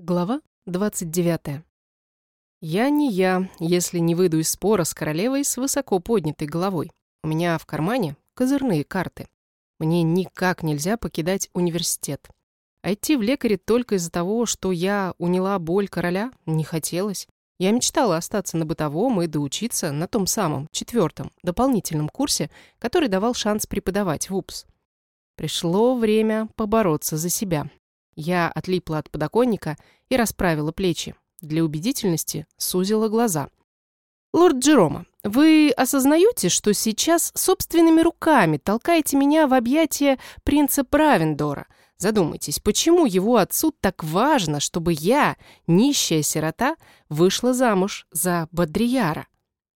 Глава 29. Я не я, если не выйду из спора с королевой с высоко поднятой головой. У меня в кармане козырные карты. Мне никак нельзя покидать университет. А идти в лекаре только из-за того, что я уняла боль короля, не хотелось. Я мечтала остаться на бытовом и доучиться на том самом, четвертом, дополнительном курсе, который давал шанс преподавать в УПС. Пришло время побороться за себя. Я отлипла от подоконника и расправила плечи. Для убедительности сузила глаза. «Лорд Джерома, вы осознаете, что сейчас собственными руками толкаете меня в объятия принца Правендора? Задумайтесь, почему его отцу так важно, чтобы я, нищая сирота, вышла замуж за Бодрияра?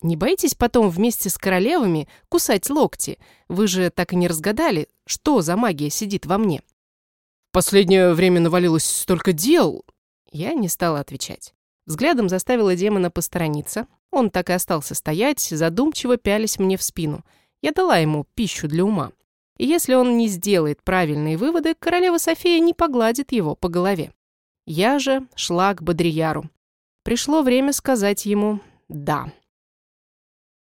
Не боитесь потом вместе с королевами кусать локти? Вы же так и не разгадали, что за магия сидит во мне?» Последнее время навалилось столько дел. Я не стала отвечать. Взглядом заставила демона посторониться. Он так и остался стоять, задумчиво пялись мне в спину. Я дала ему пищу для ума. И если он не сделает правильные выводы, королева София не погладит его по голове. Я же шла к Бодрияру. Пришло время сказать ему «да».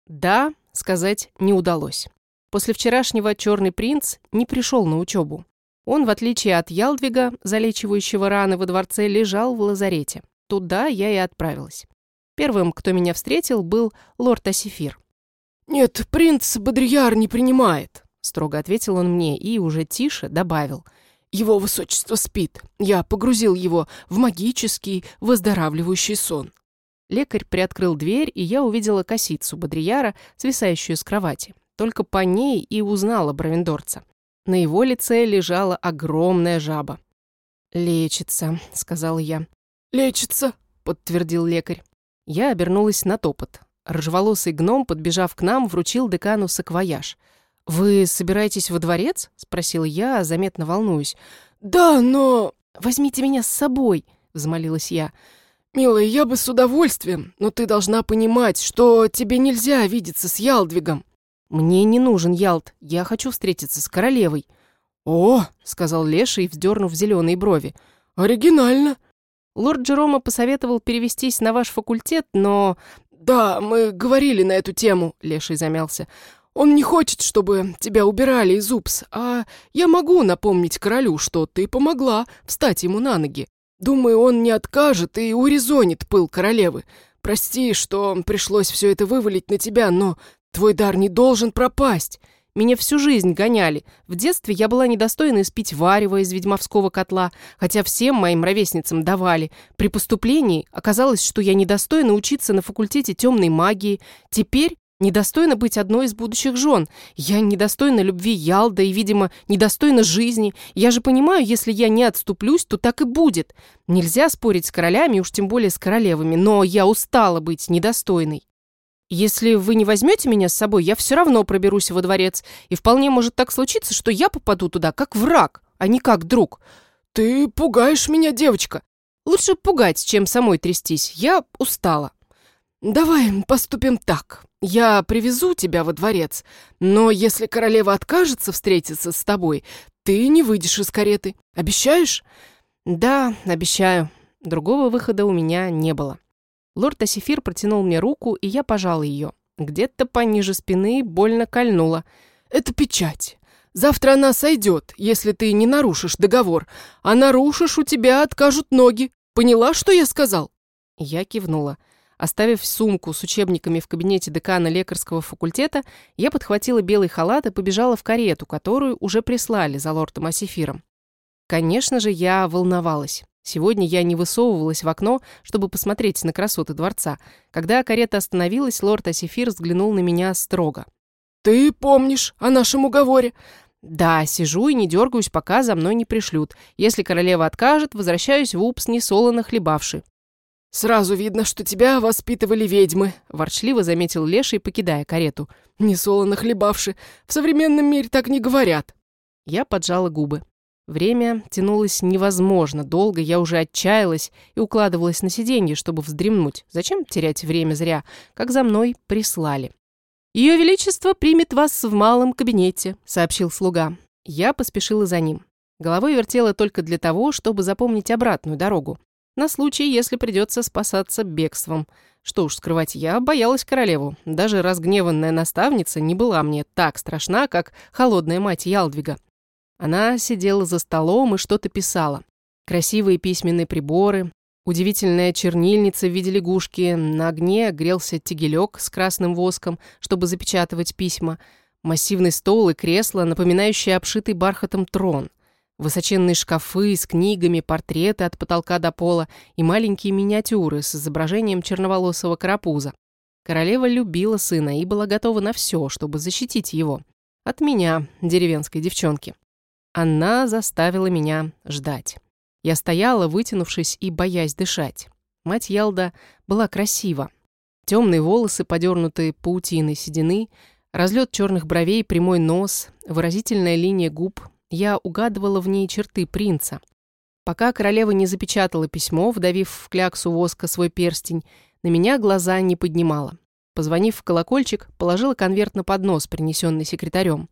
«Да» сказать не удалось. После вчерашнего черный принц не пришел на учебу. Он, в отличие от Ялдвига, залечивающего раны во дворце, лежал в лазарете. Туда я и отправилась. Первым, кто меня встретил, был лорд Асифир. «Нет, принц Бодрияр не принимает», — строго ответил он мне и уже тише добавил. «Его высочество спит. Я погрузил его в магический выздоравливающий сон». Лекарь приоткрыл дверь, и я увидела косицу Бодрияра, свисающую с кровати. Только по ней и узнала Бравендорца. На его лице лежала огромная жаба. «Лечится», — сказал я. «Лечится», — подтвердил лекарь. Я обернулась на топот. Рыжеволосый гном, подбежав к нам, вручил декану саквояж. «Вы собираетесь во дворец?» — спросил я, заметно волнуюсь. «Да, но...» «Возьмите меня с собой», — взмолилась я. «Милая, я бы с удовольствием, но ты должна понимать, что тебе нельзя видеться с Ялдвигом». «Мне не нужен Ялт, я хочу встретиться с королевой». «О!» — сказал Леший, вздернув зеленые брови. «Оригинально!» Лорд Джерома посоветовал перевестись на ваш факультет, но... «Да, мы говорили на эту тему», — Леший замялся. «Он не хочет, чтобы тебя убирали из УПС, а я могу напомнить королю, что ты помогла встать ему на ноги. Думаю, он не откажет и урезонит пыл королевы. Прости, что пришлось все это вывалить на тебя, но Твой дар не должен пропасть. Меня всю жизнь гоняли. В детстве я была недостойна испить варево из ведьмовского котла, хотя всем моим ровесницам давали. При поступлении оказалось, что я недостойна учиться на факультете темной магии. Теперь недостойна быть одной из будущих жен. Я недостойна любви Ялда и, видимо, недостойна жизни. Я же понимаю, если я не отступлюсь, то так и будет. Нельзя спорить с королями, уж тем более с королевами, но я устала быть недостойной. Если вы не возьмете меня с собой, я все равно проберусь во дворец, и вполне может так случиться, что я попаду туда как враг, а не как друг. Ты пугаешь меня, девочка. Лучше пугать, чем самой трястись. Я устала. Давай поступим так. Я привезу тебя во дворец, но если королева откажется встретиться с тобой, ты не выйдешь из кареты. Обещаешь? Да, обещаю. Другого выхода у меня не было. Лорд Асифир протянул мне руку, и я пожал ее. Где-то пониже спины больно кольнуло. «Это печать. Завтра она сойдет, если ты не нарушишь договор. А нарушишь, у тебя откажут ноги. Поняла, что я сказал?» Я кивнула. Оставив сумку с учебниками в кабинете декана лекарского факультета, я подхватила белый халат и побежала в карету, которую уже прислали за лордом Асифиром. Конечно же, я волновалась. Сегодня я не высовывалась в окно, чтобы посмотреть на красоты дворца. Когда карета остановилась, лорд Асифир взглянул на меня строго. «Ты помнишь о нашем уговоре?» «Да, сижу и не дергаюсь, пока за мной не пришлют. Если королева откажет, возвращаюсь в упс, несолоно хлебавши». «Сразу видно, что тебя воспитывали ведьмы», — ворчливо заметил Леший, покидая карету. «Несолоно хлебавши. В современном мире так не говорят». Я поджала губы. Время тянулось невозможно долго, я уже отчаялась и укладывалась на сиденье, чтобы вздремнуть. Зачем терять время зря, как за мной прислали. «Ее Величество примет вас в малом кабинете», — сообщил слуга. Я поспешила за ним. Головой вертела только для того, чтобы запомнить обратную дорогу. на случай, если придется спасаться бегством. Что уж скрывать, я боялась королеву. Даже разгневанная наставница не была мне так страшна, как холодная мать Ялдвига. Она сидела за столом и что-то писала. Красивые письменные приборы, удивительная чернильница в виде лягушки, на огне грелся тегелек с красным воском, чтобы запечатывать письма, массивный стол и кресло, напоминающие обшитый бархатом трон, высоченные шкафы с книгами, портреты от потолка до пола и маленькие миниатюры с изображением черноволосого карапуза. Королева любила сына и была готова на все, чтобы защитить его. От меня, деревенской девчонки. Она заставила меня ждать. Я стояла, вытянувшись и боясь дышать. Мать Ялда была красива. Темные волосы, подернутые паутиной седины, разлет черных бровей, прямой нос, выразительная линия губ. Я угадывала в ней черты принца. Пока королева не запечатала письмо, вдавив в кляксу воска свой перстень, на меня глаза не поднимала. Позвонив в колокольчик, положила конверт на поднос, принесенный секретарем.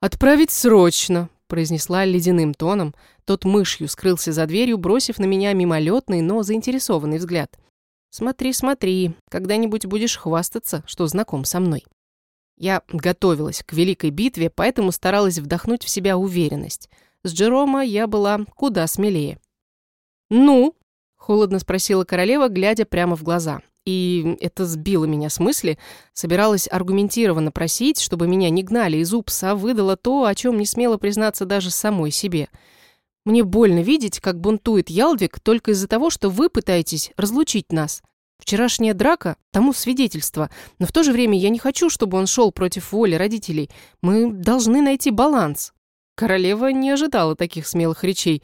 «Отправить срочно!» Произнесла ледяным тоном. Тот мышью скрылся за дверью, бросив на меня мимолетный, но заинтересованный взгляд. «Смотри, смотри, когда-нибудь будешь хвастаться, что знаком со мной». Я готовилась к великой битве, поэтому старалась вдохнуть в себя уверенность. С Джерома я была куда смелее. «Ну?» — холодно спросила королева, глядя прямо в глаза и это сбило меня с мысли, собиралась аргументированно просить, чтобы меня не гнали из УПСа, а выдала то, о чем не смела признаться даже самой себе. Мне больно видеть, как бунтует Ялдвик только из-за того, что вы пытаетесь разлучить нас. Вчерашняя драка тому свидетельство, но в то же время я не хочу, чтобы он шел против воли родителей. Мы должны найти баланс. Королева не ожидала таких смелых речей.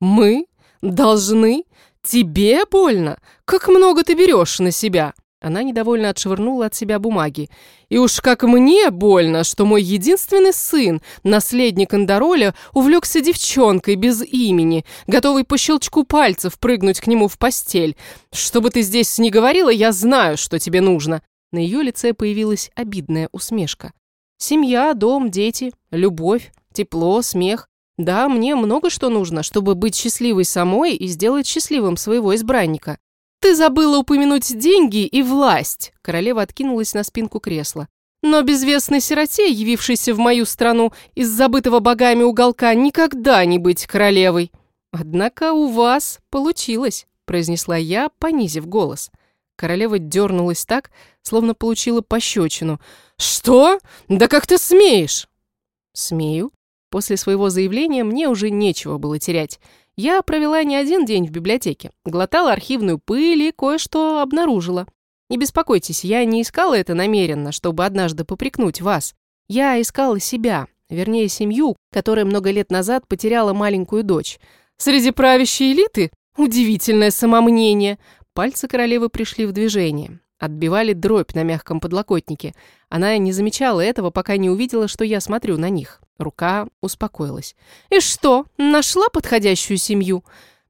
«Мы? Должны? «Тебе больно? Как много ты берешь на себя?» Она недовольно отшвырнула от себя бумаги. «И уж как мне больно, что мой единственный сын, наследник Андороля, увлекся девчонкой без имени, готовый по щелчку пальцев прыгнуть к нему в постель. Что бы ты здесь ни говорила, я знаю, что тебе нужно». На ее лице появилась обидная усмешка. «Семья, дом, дети, любовь, тепло, смех. Да, мне много что нужно, чтобы быть счастливой самой и сделать счастливым своего избранника. Ты забыла упомянуть деньги и власть. Королева откинулась на спинку кресла. Но безвестной сироте, явившейся в мою страну из забытого богами уголка, никогда не быть королевой. Однако у вас получилось, произнесла я, понизив голос. Королева дернулась так, словно получила пощечину. «Что? Да как ты смеешь?» «Смею», После своего заявления мне уже нечего было терять. Я провела не один день в библиотеке, глотала архивную пыль и кое-что обнаружила. Не беспокойтесь, я не искала это намеренно, чтобы однажды попрекнуть вас. Я искала себя, вернее, семью, которая много лет назад потеряла маленькую дочь. Среди правящей элиты? Удивительное самомнение. Пальцы королевы пришли в движение. Отбивали дробь на мягком подлокотнике. Она не замечала этого, пока не увидела, что я смотрю на них. Рука успокоилась. «И что, нашла подходящую семью?»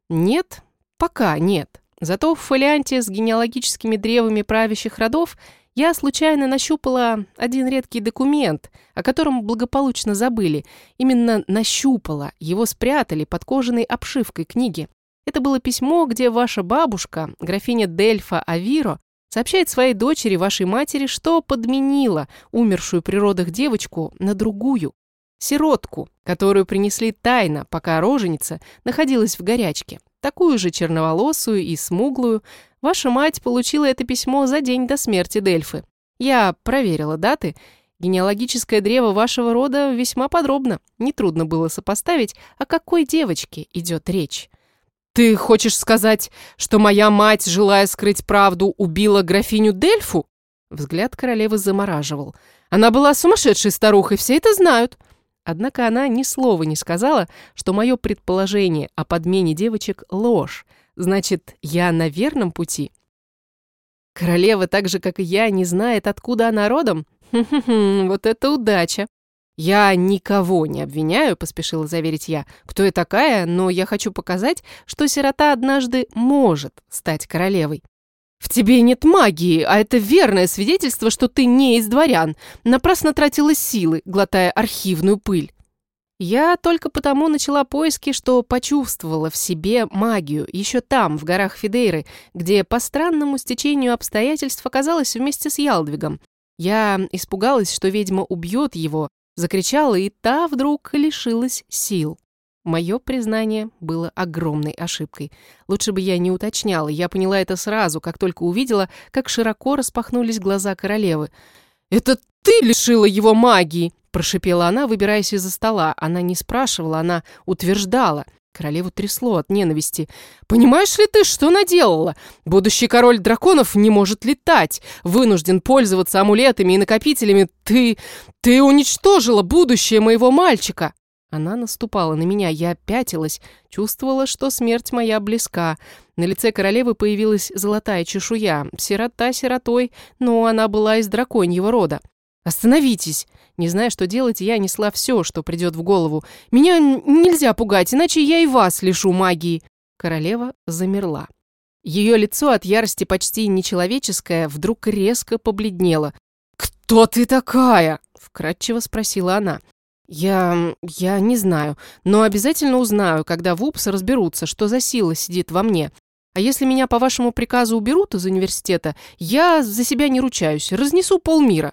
«Нет, пока нет. Зато в фолианте с генеалогическими древами правящих родов я случайно нащупала один редкий документ, о котором благополучно забыли. Именно нащупала, его спрятали под кожаной обшивкой книги. Это было письмо, где ваша бабушка, графиня Дельфа Авиро, сообщает своей дочери, вашей матери, что подменила умершую при родах девочку на другую, Сиротку, которую принесли тайно, пока роженица находилась в горячке. Такую же черноволосую и смуглую. Ваша мать получила это письмо за день до смерти Дельфы. Я проверила даты. Генеалогическое древо вашего рода весьма подробно. Нетрудно было сопоставить, о какой девочке идет речь. «Ты хочешь сказать, что моя мать, желая скрыть правду, убила графиню Дельфу?» Взгляд королевы замораживал. «Она была сумасшедшей старухой, все это знают. Однако она ни слова не сказала, что мое предположение о подмене девочек — ложь. Значит, я на верном пути? Королева, так же, как и я, не знает, откуда она родом? Вот это удача. «Я никого не обвиняю», — поспешила заверить я, «кто я такая, но я хочу показать, что сирота однажды может стать королевой». «В тебе нет магии, а это верное свидетельство, что ты не из дворян. Напрасно тратила силы, глотая архивную пыль». Я только потому начала поиски, что почувствовала в себе магию, еще там, в горах Фидейры, где по странному стечению обстоятельств оказалась вместе с Ялдвигом. Я испугалась, что ведьма убьет его, закричала, и та вдруг лишилась сил. Мое признание было огромной ошибкой. Лучше бы я не уточняла, я поняла это сразу, как только увидела, как широко распахнулись глаза королевы. «Это ты лишила его магии!» Прошипела она, выбираясь из-за стола. Она не спрашивала, она утверждала. Королеву трясло от ненависти. «Понимаешь ли ты, что наделала? Будущий король драконов не может летать, вынужден пользоваться амулетами и накопителями. Ты... ты уничтожила будущее моего мальчика!» Она наступала на меня, я пятилась, чувствовала, что смерть моя близка. На лице королевы появилась золотая чешуя, сирота сиротой, но она была из драконьего рода. «Остановитесь!» Не зная, что делать, я несла все, что придет в голову. «Меня нельзя пугать, иначе я и вас лишу магии!» Королева замерла. Ее лицо от ярости почти нечеловеческое вдруг резко побледнело. «Кто ты такая?» — вкратчиво спросила она. «Я... я не знаю, но обязательно узнаю, когда в УПС разберутся, что за сила сидит во мне. А если меня по вашему приказу уберут из университета, я за себя не ручаюсь, разнесу полмира.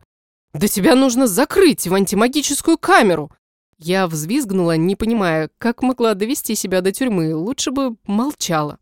«Да тебя нужно закрыть в антимагическую камеру!» Я взвизгнула, не понимая, как могла довести себя до тюрьмы, лучше бы молчала.